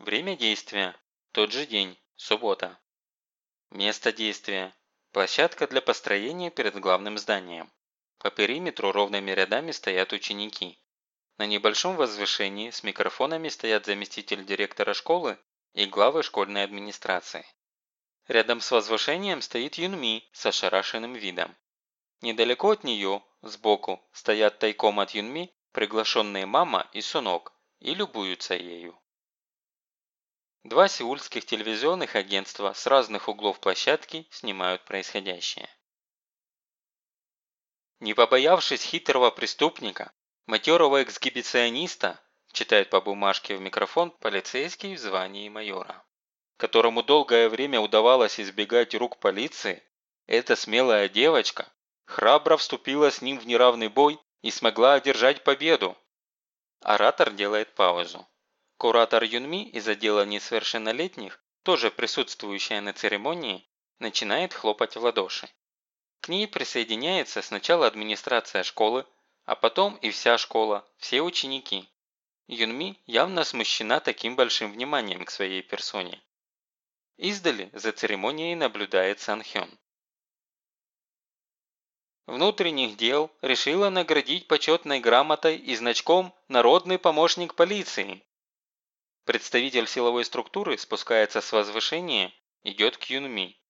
Время действия – тот же день, суббота. Место действия – площадка для построения перед главным зданием. По периметру ровными рядами стоят ученики. На небольшом возвышении с микрофонами стоят заместитель директора школы и главы школьной администрации. Рядом с возвышением стоит Юнми с ошарашенным видом. Недалеко от нее, сбоку, стоят тайком от Юнми приглашенные мама и Сунок и любуются ею. Два сеульских телевизионных агентства с разных углов площадки снимают происходящее. Не побоявшись хитрого преступника, матерого эксгибициониста, читает по бумажке в микрофон полицейский в звании майора, которому долгое время удавалось избегать рук полиции, эта смелая девочка храбро вступила с ним в неравный бой и смогла одержать победу. Оратор делает паузу. Куратор Юнми из отдела несовершеннолетних, тоже присутствующая на церемонии, начинает хлопать в ладоши. К ней присоединяется сначала администрация школы, а потом и вся школа, все ученики. Юнми явно смущена таким большим вниманием к своей персоне. Издали за церемонией наблюдает Санхён. Внутренних дел решила наградить почетной грамотой и значком «Народный помощник полиции», Представитель силовой структуры спускается с возвышения, идет к Юнми.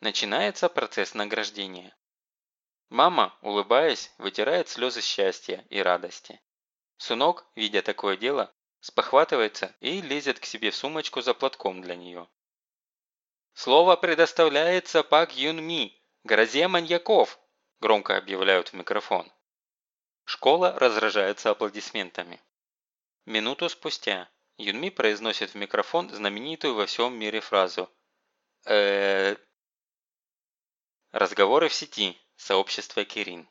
Начинается процесс награждения. Мама, улыбаясь, вытирает слезы счастья и радости. Сунок, видя такое дело, спохватывается и лезет к себе в сумочку за платком для нее. «Слово предоставляется Пак Юнми, грозе маньяков!» – громко объявляют в микрофон. Школа разражается аплодисментами. Минуту спустя Юнми произносит в микрофон знаменитую во всем мире фразу э Разговоры в сети. Сообщество Кирин.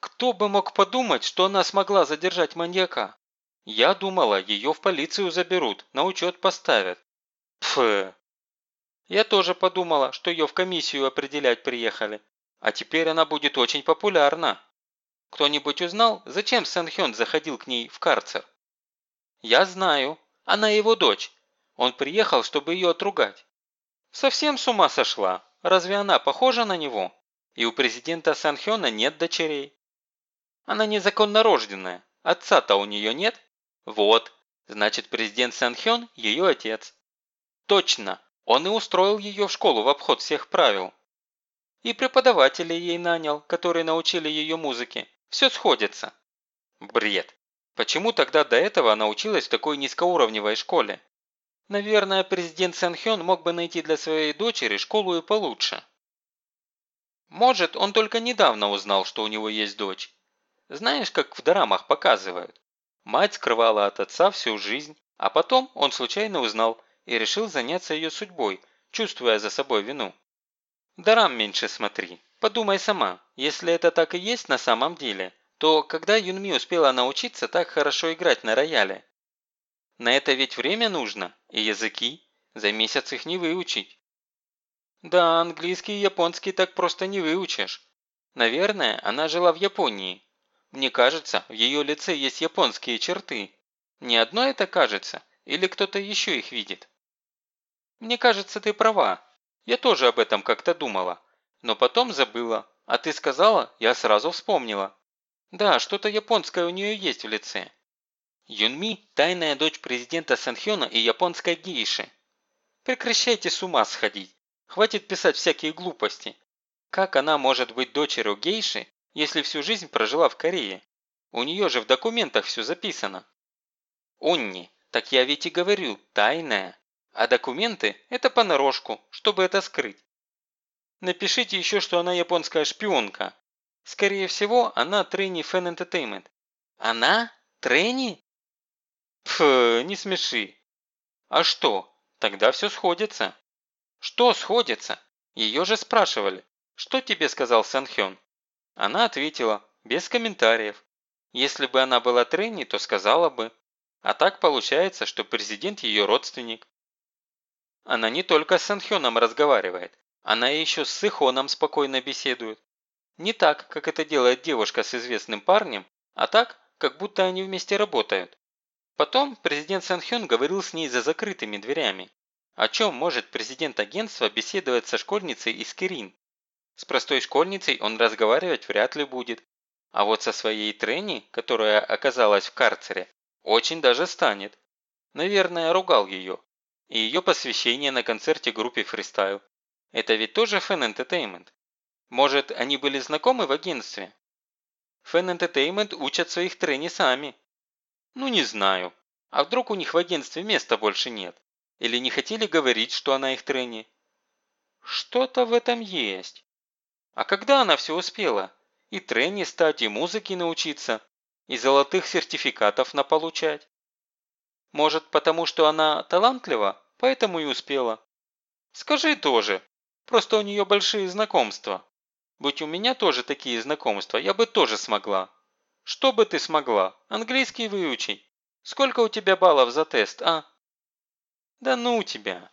Кто бы мог подумать, что она смогла задержать маньяка? Я думала, ее в полицию заберут, на учет поставят. Пф. Я тоже подумала, что ее в комиссию определять приехали. А теперь она будет очень популярна. Кто-нибудь узнал, зачем Сэн Хён заходил к ней в карцер? Я знаю. Она его дочь. Он приехал, чтобы ее отругать. Совсем с ума сошла. Разве она похожа на него? И у президента Сан Хёна нет дочерей. Она незаконно рожденная. Отца-то у нее нет. Вот. Значит, президент Сан Хён – ее отец. Точно. Он и устроил ее в школу в обход всех правил. И преподавателей ей нанял, которые научили ее музыке. Все сходится. Бред. Почему тогда до этого она училась в такой низкоуровневой школе? Наверное, президент Сэн Хён мог бы найти для своей дочери школу и получше. Может, он только недавно узнал, что у него есть дочь. Знаешь, как в драмах показывают? Мать скрывала от отца всю жизнь, а потом он случайно узнал и решил заняться ее судьбой, чувствуя за собой вину. Дарам меньше смотри. Подумай сама, если это так и есть на самом деле, то когда Юнми успела научиться так хорошо играть на рояле? На это ведь время нужно, и языки, за месяц их не выучить. Да, английский и японский так просто не выучишь. Наверное, она жила в Японии. Мне кажется, в ее лице есть японские черты. Не одно это кажется, или кто-то еще их видит? Мне кажется, ты права. Я тоже об этом как-то думала. Но потом забыла. А ты сказала, я сразу вспомнила. Да, что-то японское у нее есть в лице. Юнми – тайная дочь президента Санхёна и японской гейши. Прекращайте с ума сходить. Хватит писать всякие глупости. Как она может быть дочерью гейши, если всю жизнь прожила в Корее? У нее же в документах все записано. Унни, так я ведь и говорю, тайная. А документы – это понарошку, чтобы это скрыть. Напишите еще, что она японская шпионка. Скорее всего, она Трейни Fan Entertainment. Она? Трейни? Пф, не смеши. А что? Тогда все сходится. Что сходится? Ее же спрашивали. Что тебе сказал Санхён? Она ответила, без комментариев. Если бы она была Трейни, то сказала бы. А так получается, что президент ее родственник. Она не только с Санхёном разговаривает, она еще с Сыхоном спокойно беседует. Не так, как это делает девушка с известным парнем, а так, как будто они вместе работают. Потом президент Санхён говорил с ней за закрытыми дверями. О чем может президент агентства беседовать со школьницей из Кирин? С простой школьницей он разговаривать вряд ли будет. А вот со своей Тренни, которая оказалась в карцере, очень даже станет. Наверное, ругал ее. И ее посвящение на концерте группе фристайл. Это ведь тоже Fan Entertainment. Может, они были знакомы в агентстве? Fan Entertainment учат своих трени сами. Ну, не знаю. А вдруг у них в агентстве места больше нет? Или не хотели говорить, что она их трени? Что-то в этом есть. А когда она все успела? И трени стать, и музыки научиться, и золотых сертификатов наполучать. Может, потому что она талантлива, поэтому и успела. Скажи тоже. Просто у нее большие знакомства. Будь у меня тоже такие знакомства, я бы тоже смогла. Что бы ты смогла? Английский выучи. Сколько у тебя баллов за тест, а? Да ну тебя.